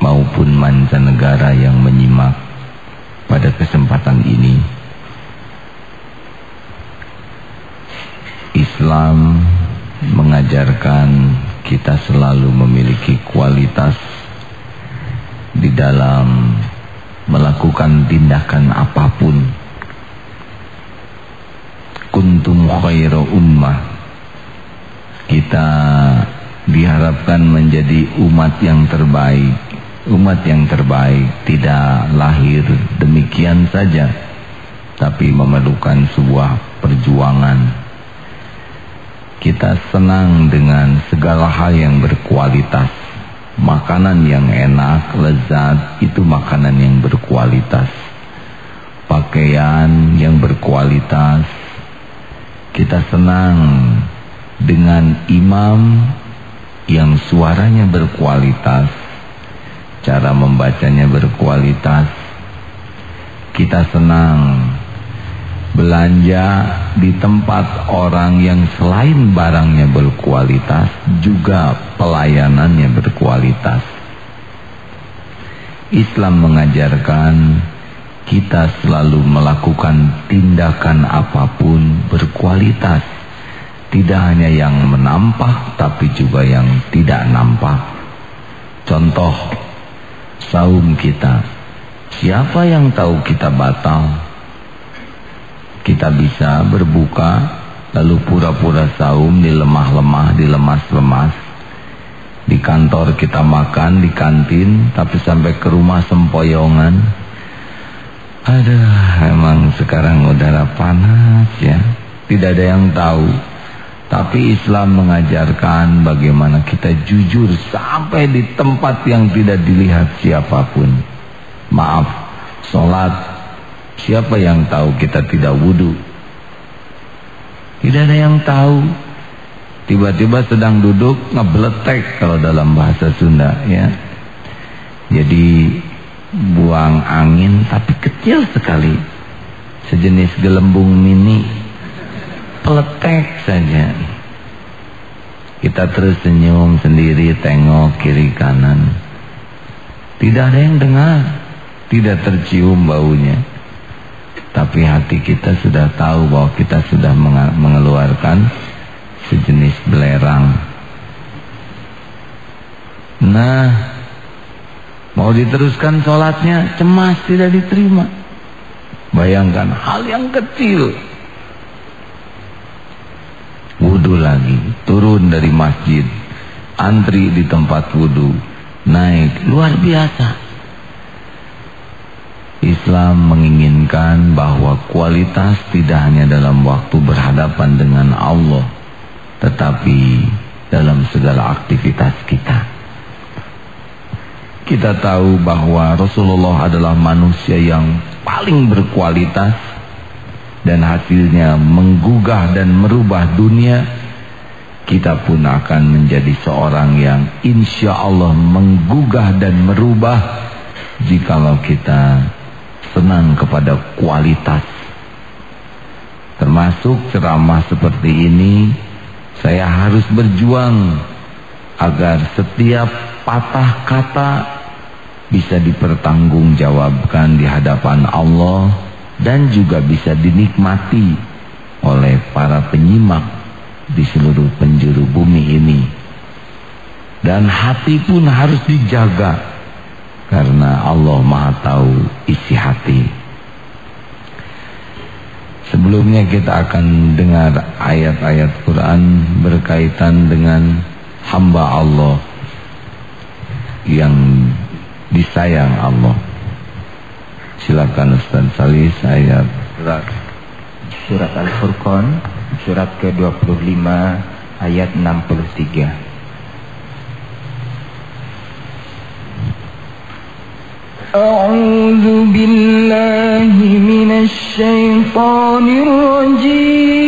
maupun mancanegara yang menyimak pada kesempatan ini. Islam mengajarkan kita selalu memiliki kualitas di dalam melakukan tindakan apa pun. Kuntum khairu ummah. Kita diharapkan menjadi umat yang terbaik umat yang terbaik tidak lahir demikian saja tapi memerlukan sebuah perjuangan. Kita senang dengan segala hal yang berkualitas. Makanan yang enak lezat itu makanan yang berkualitas. Pakaian yang berkualitas. Kita senang dengan imam yang suaranya berkualitas, cara membacanya berkualitas. Kita senang belanja di tempat orang yang selain barangnya berkualitas, juga pelayanannya berkualitas. Islam mengajarkan kita selalu melakukan tindakan apa pun berkualitas. Tidak hanya yang menampak tapi juga yang tidak nampak. Contoh saum kita. Siapa yang tahu kita batal? Kita bisa berbuka lalu pura-pura saum di lemah-lemah, di lemas-lemas. Di kantor kita makan, di kantin, tapi sampai ke rumah sempoyongan Aduh, emang sekarang udara panas ya. Tidak ada yang tahu. Tapi Islam mengajarkan bagaimana kita jujur sampai di tempat yang tidak dilihat siapa pun. Maaf, sholat. Siapa yang tahu kita tidak wudhu? Tidak ada yang tahu. Tiba-tiba sedang duduk ngebletek kalau dalam bahasa Sunda ya. Jadi buang angin tapi kecil sekali sejenis gelembung mini peletek saja kita terus senyum sendiri tengok kiri kanan tidak ada yang dengar tidak tercium baunya tapi hati kita sudah tahu bahwa kita sudah mengeluarkan sejenis belerang nah Mau diteruskan sholatnya cemas tidak diterima. Bayangkan hal yang kecil. Wudhu lagi. Turun dari masjid. Antri di tempat wudhu. Naik. Luar biasa. Islam menginginkan bahwa kualitas tidak hanya dalam waktu berhadapan dengan Allah. Tetapi dalam segala aktivitas kita. Kita tahu bahwa Rasulullah adalah manusia yang paling berkualitas dan hasilnya menggugah dan merubah dunia. Kita pun akan menjadi seorang yang insya Allah menggugah dan merubah jikalau kita senang kepada kualitas. Termasuk ceramah seperti ini, saya harus berjuang agar setiap patah kata bisa dipertanggungjawabkan di hadapan Allah dan juga bisa dinikmati oleh para penyimak di seluruh penjuru bumi ini. Dan hati pun harus dijaga karena Allah Maha tahu isi hati. Sebelumnya kita akan dengar ayat-ayat Quran berkaitan dengan hamba Allah yang disayang Allah. Silakan Ustaz Salis ayat surat surat Al-Furqan surat ke-25 ayat 63. أعوذ بالله من الشيطان الرجيم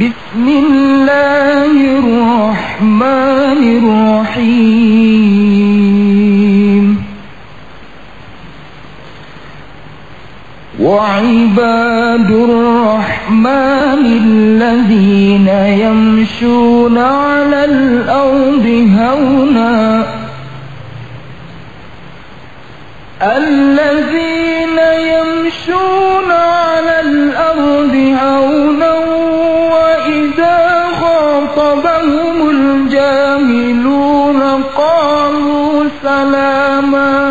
بسم الله الرحمن الرحيم وعباد الرحمن الذين يمشون على الأرض هونا الذين يمشون على الأرض هونا وإذا خاطبهم الجاهلون قالوا سلاما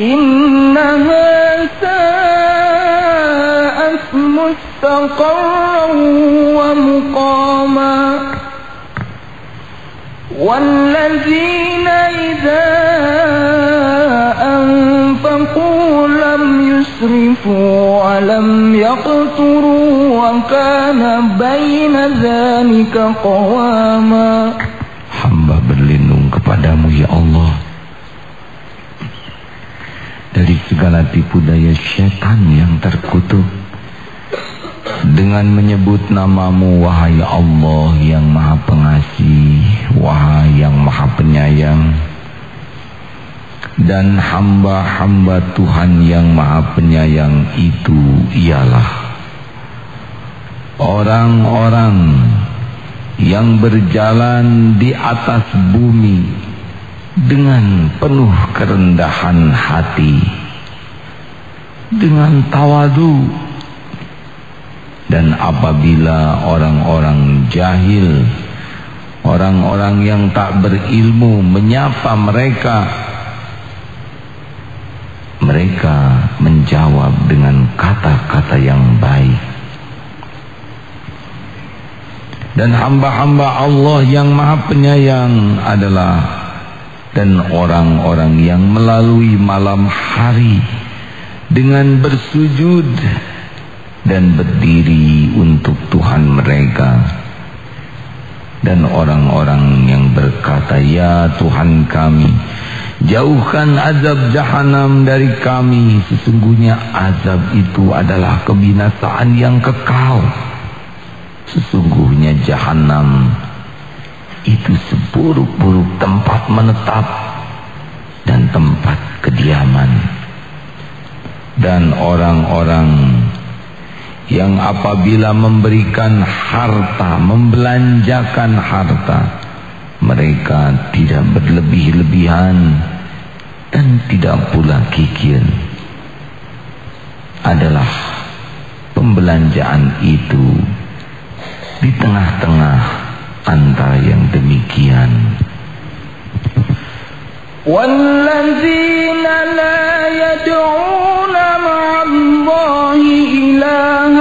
إنها ساءت مستقرا ومقاما. والذين إذا أنفقوا لم يسرفوا ولم يقتروا وكان بين ذلك قواما. Hamba berlindung kepadamu ya Allah. Segala tipu daya setan yang terkutuk. Dengan menyebut namamu wahai Allah yang maha pengasih wahai yang maha penyayang dan hamba-hamba Tuhan yang maha penyayang itu ialah orang-orang yang berjalan di atas bumi dengan penuh kerendahan hati dengan tawadu. Dan apabila orang-orang jahil orang-orang yang tak berilmu menyapa mereka mereka menjawab dengan kata-kata yang baik. Dan hamba-hamba Allah yang maha penyayang adalah dan orang-orang yang melalui malam hari dengan bersujud dan berdiri untuk Tuhan mereka. Dan orang-orang yang berkata ya Tuhan kami jauhkan azab jahanam dari kami. Sesungguhnya azab itu adalah kebinasaan yang kekal. Sesungguhnya jahanam itu seburuk-buruk tempat menetap dan tempat kediaman Dan orang-orang yang apabila memberikan harta, membelanjakan harta, mereka tidak berlebih-lebihan dan tidak pula kikir. Adalah pembelanjaan itu di tengah-tengah antara yang demikian. والذين لا يدعون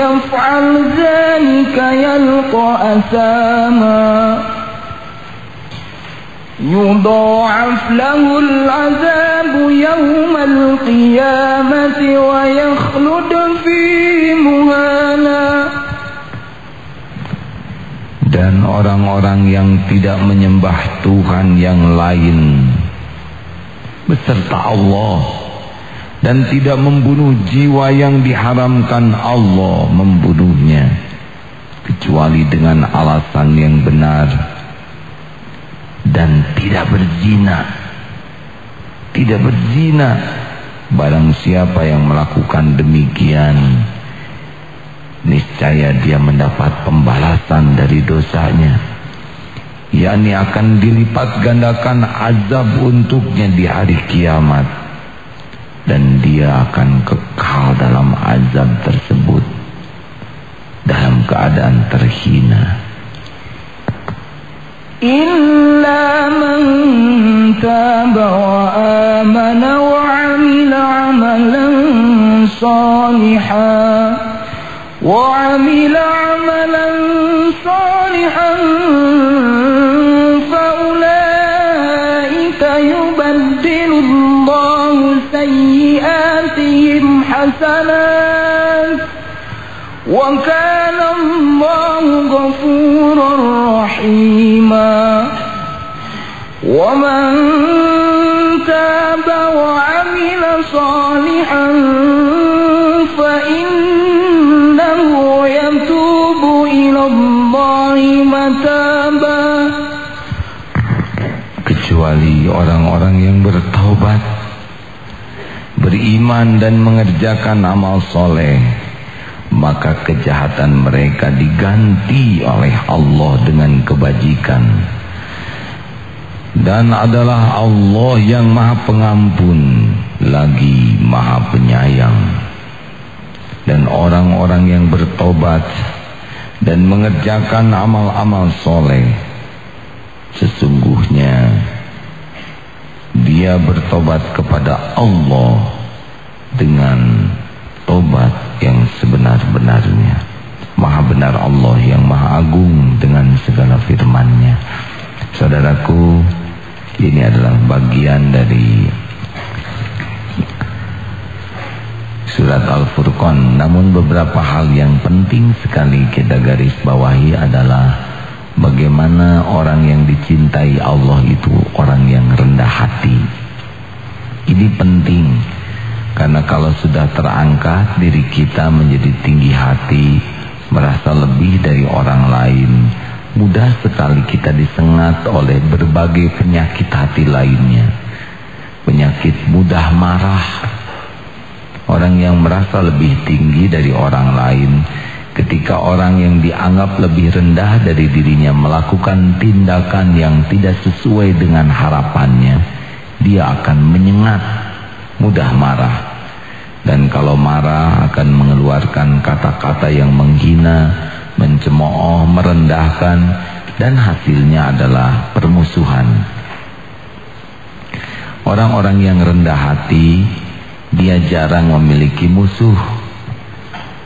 يفعل ذلك يلقى أثاما يضاعف له العذاب يوم القيامة ويخلد فيه مهانا dan orang-orang yang tidak menyembah Tuhan yang lain beserta Allah dan tidak membunuh jiwa yang diharamkan Allah membunuhnya kecuali dengan alasan yang benar dan tidak berzina. Tidak berzina. Barang siapa yang melakukan demikian, niscaya dia mendapat pembalasan dari dosanya. yakni akan dilipat gandakan azab untuknya di hari kiamat dan dia akan kekal dalam azab tersebut. Dalam keadaan terhina. Illa man taba wa amana wa amila amalan salihan wa amila amalan salihan سيئاتهم حسنات وكان الله غفورا رحيما ومن تاب وعمل صالحا beriman dan mengerjakan amal soleh maka kejahatan mereka diganti oleh Allah dengan kebajikan. Dan adalah Allah yang maha pengampun lagi maha penyayang. Dan orang-orang yang bertobat dan mengerjakan amal-amal soleh sesungguhnya dia bertobat kepada Allah dengan tobat yang sebenar-benarnya. Maha benar Allah yang maha agung dengan segala firman-Nya. Saudaraku, ini adalah bagian dari surat Al-Furqan. Namun beberapa hal yang penting sekali kita garis bawahi adalah bagaimana orang yang dicintai Allah itu orang yang rendah hati. Ini penting karena kalau sudah terangkat diri kita menjadi tinggi hati, merasa lebih dari orang lain, mudah sekali kita disengat oleh berbagai penyakit hati lainnya. Penyakit mudah marah. Orang yang merasa lebih tinggi dari orang lain, ketika orang yang dianggap lebih rendah dari dirinya melakukan tindakan yang tidak sesuai dengan harapannya, dia akan menyengat mudah marah dan kalau marah akan mengeluarkan kata-kata yang menghina, mencemooh, merendahkan dan hasilnya adalah permusuhan. Orang-orang yang rendah hati dia jarang memiliki musuh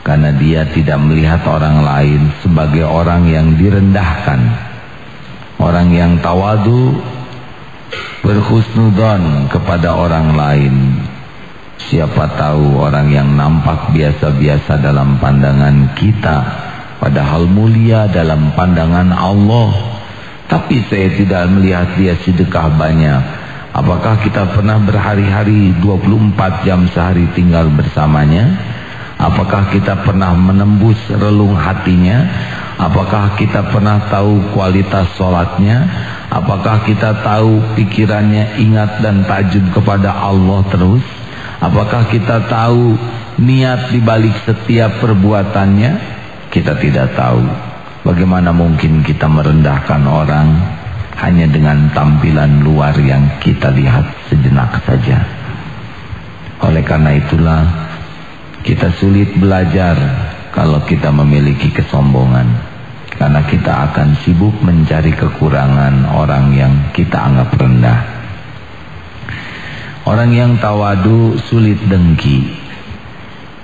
karena dia tidak melihat orang lain sebagai orang yang direndahkan. Orang yang tawadu berhusnudon kepada orang lain. Siapa tahu orang yang nampak biasa-biasa dalam pandangan kita, padahal mulia dalam pandangan Allah. Tapi saya tidak melihat dia sedekah banyak. Apakah kita pernah berhari-hari 24 jam sehari tinggal bersamanya? Apakah kita pernah menembus relung hatinya? Apakah kita pernah tahu kualitas sholatnya? Apakah kita tahu pikirannya ingat dan tajud kepada Allah terus? Apakah kita tahu niat dibalik setiap perbuatannya? Kita tidak tahu. Bagaimana mungkin kita merendahkan orang hanya dengan tampilan luar yang kita lihat sejenak saja? Oleh karena itulah kita sulit belajar kalau kita memiliki kesombongan. Karena kita akan sibuk mencari kekurangan orang yang kita anggap rendah. Orang yang tawadu sulit dengki.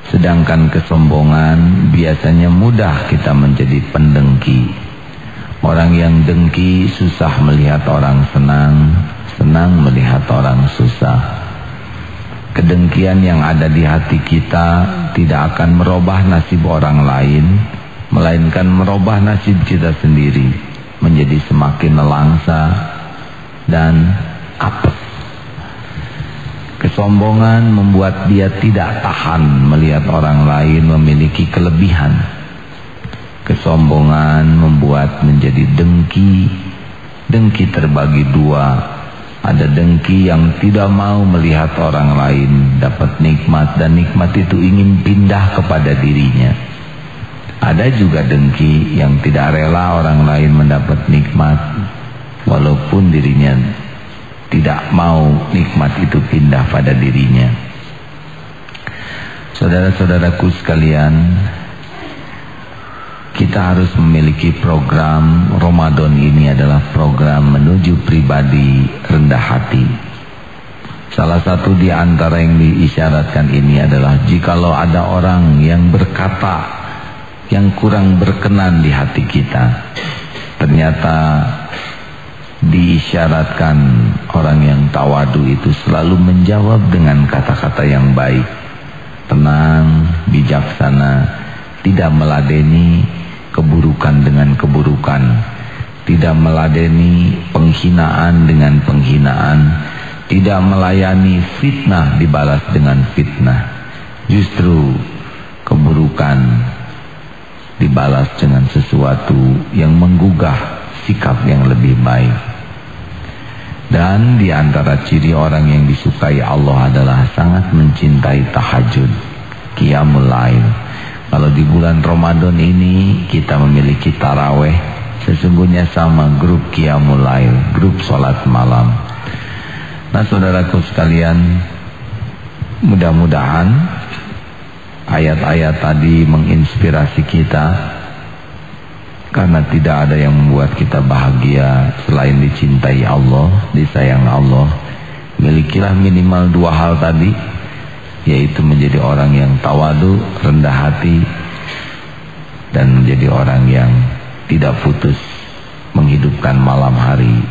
Sedangkan kesombongan biasanya mudah kita menjadi pendengki. Orang yang dengki susah melihat orang senang, senang melihat orang susah. Kedengkian yang ada di hati kita tidak akan merubah nasib orang lain melainkan merubah nasib kita sendiri menjadi semakin nelangsa dan apes. Kesombongan membuat dia tidak tahan melihat orang lain memiliki kelebihan. Kesombongan membuat menjadi dengki. Dengki terbagi dua. Ada dengki yang tidak mau melihat orang lain dapat nikmat dan nikmat itu ingin pindah kepada dirinya. Ada juga dengki yang tidak rela orang lain mendapat nikmat walaupun dirinya tidak mau nikmat itu pindah pada dirinya. Saudara-saudaraku sekalian, kita harus memiliki program Ramadan ini adalah program menuju pribadi rendah hati. Salah satu di antara yang diisyaratkan ini adalah jikalau ada orang yang berkata yang kurang berkenan di hati kita, ternyata diisyaratkan orang yang tawadu itu selalu menjawab dengan kata-kata yang baik, tenang, bijaksana, tidak meladeni keburukan dengan keburukan tidak meladeni penghinaan dengan penghinaan tidak melayani fitnah dibalas dengan fitnah. Justru keburukan dibalas dengan sesuatu yang menggugah sikap yang lebih baik. Dan di antara ciri orang yang disukai Allah adalah sangat mencintai tahajud qiyamul lail kalau di bulan Ramadan ini kita memiliki taraweh, sesungguhnya sama grup Qiyamul Lail, grup sholat malam. Nah saudaraku sekalian, mudah-mudahan ayat-ayat tadi menginspirasi kita karena tidak ada yang membuat kita bahagia selain dicintai Allah, disayang Allah. Milikilah minimal dua hal tadi yaitu menjadi orang yang tawadu, rendah hati dan menjadi orang yang tidak putus menghidupkan malam hari